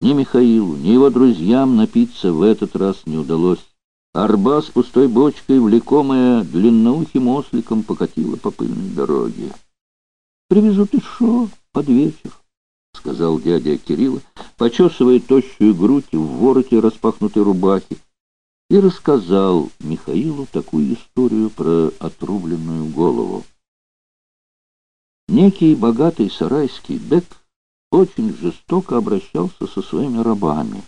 Ни Михаилу, ни его друзьям напиться в этот раз не удалось. Арба с пустой бочкой, влекомая длинноухим осликом, покатила по пыльной дороге. — Привезут и шо под вечер, — сказал дядя Кирилла, почесывая тощую грудь в вороте распахнутой рубахи, и рассказал Михаилу такую историю про отрубленную голову. Некий богатый сарайский бек очень жестоко обращался со своими рабами.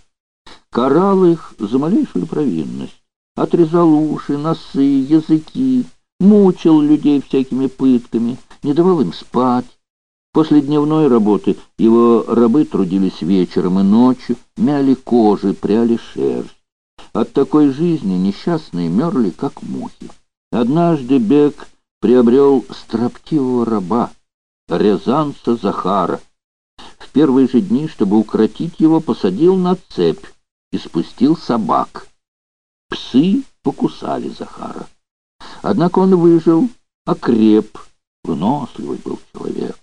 Карал их за малейшую провинность, отрезал уши, носы, языки, мучил людей всякими пытками, не давал им спать. После дневной работы его рабы трудились вечером и ночью, мяли кожи, пряли шерсть. От такой жизни несчастные мерли, как мухи. Однажды Бек приобрел строптивого раба, Рязанца Захара, в первые же дни, чтобы укротить его, посадил на цепь и спустил собак. Псы покусали Захара. Однако он выжил, окреп, выносливый был человек.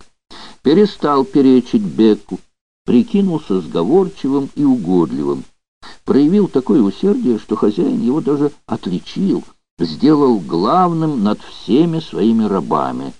Перестал перечить Беку, прикинулся сговорчивым и угодливым. Проявил такое усердие, что хозяин его даже отличил, сделал главным над всеми своими рабами.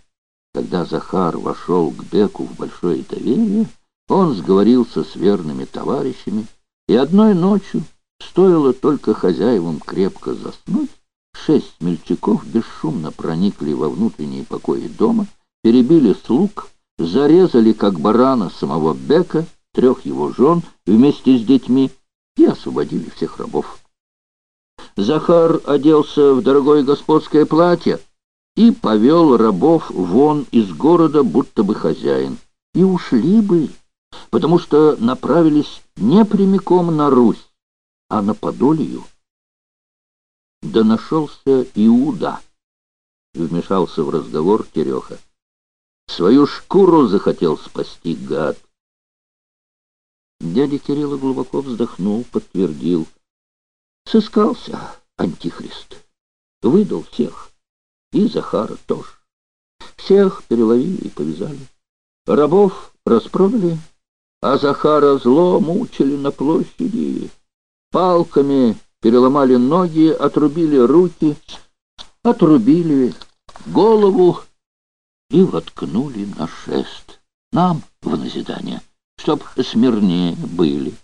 Когда Захар вошел к Беку в большое доверие, он сговорился с верными товарищами, и одной ночью, стоило только хозяевам крепко заснуть, шесть смельчаков бесшумно проникли во внутренние покои дома, перебили слуг, зарезали, как барана, самого Бека, трех его жен вместе с детьми и освободили всех рабов. Захар оделся в дорогое господское платье и повел рабов вон из города, будто бы хозяин. И ушли бы, потому что направились не прямиком на Русь, а на Подолью. Да нашелся Иуда, вмешался в разговор Тереха. Свою шкуру захотел спасти гад. Дядя Кирилла глубоко вздохнул, подтвердил. Сыскался антихрист. Выдал всех. И Захара тоже. Всех переловили и повязали. Рабов распродали, а Захара зло мучили на площади. Палками переломали ноги, отрубили руки, отрубили голову и воткнули на шест. Нам в назидание, чтоб смирнее были.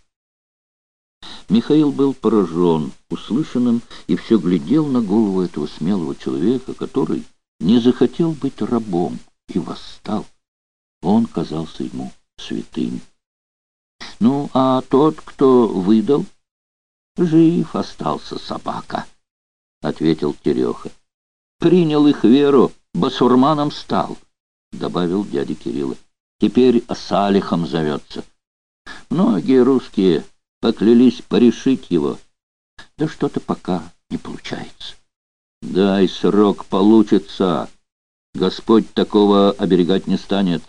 Михаил был поражен услышанным и все глядел на голову этого смелого человека, который не захотел быть рабом и восстал. Он казался ему святым. Ну, а тот, кто выдал? Жив остался собака, — ответил Тереха. Принял их веру, басурманом стал, — добавил дядя Кирилла. Теперь Салихом зовется. Многие русские поклялись порешить его. Да что-то пока не получается. Дай срок, получится. Господь такого оберегать не станет.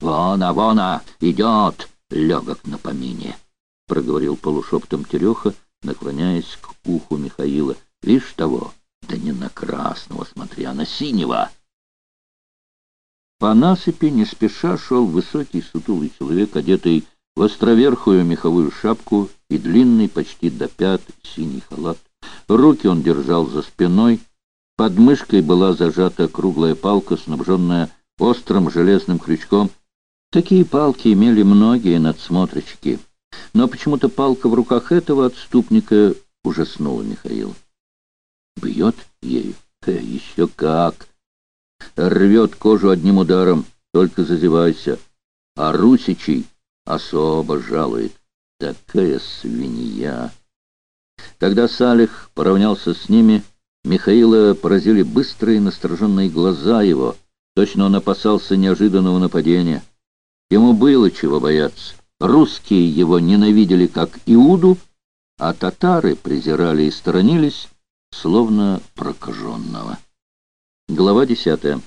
Вона, вона, идет! Легок на помине, — проговорил полушептом Тереха, наклоняясь к уху Михаила. — Вишь того, да не на красного смотри, а на синего. По насыпи не спеша шел высокий сутулый человек, одетый в островерхую меховую шапку и длинный почти до пят синий халат. Руки он держал за спиной, под мышкой была зажата круглая палка, снабженная острым железным крючком — Такие палки имели многие надсмотрщики, но почему-то палка в руках этого отступника ужаснула Михаила. Бьет ею? Э, еще как! Рвет кожу одним ударом, только зазевайся. А Русичей особо жалует. Такая свинья! Когда Салих поравнялся с ними, Михаила поразили быстрые настороженные глаза его. Точно он опасался неожиданного нападения. Ему было чего бояться. Русские его ненавидели как Иуду, а татары презирали и сторонились, словно прокаженного. Глава десятая.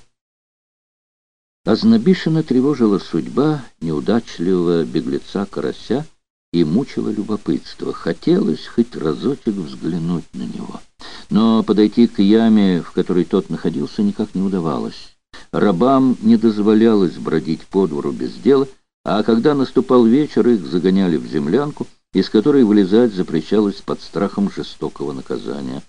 Ознобишина тревожила судьба неудачливого беглеца Карася и мучила любопытство. Хотелось хоть разочек взглянуть на него. Но подойти к яме, в которой тот находился, никак не удавалось. Рабам не дозволялось бродить по двору без дела, а когда наступал вечер, их загоняли в землянку, из которой вылезать запрещалось под страхом жестокого наказания.